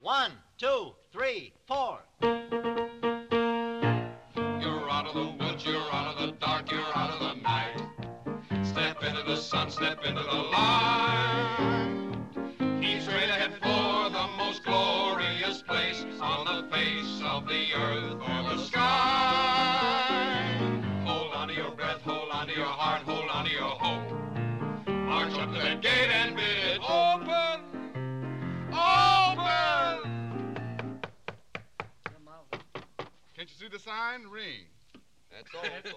One, two, three, four. You're out of the woods, you're out of the dark, you're out of the night. Step into the sun, step into the light. Keep straight ahead for the most glorious place on the face of the earth or the sky. Hold on to your breath, hold on to your heart, hold on to your hope. March up to that gate and bid Can't you see the sign? Ring. That's all.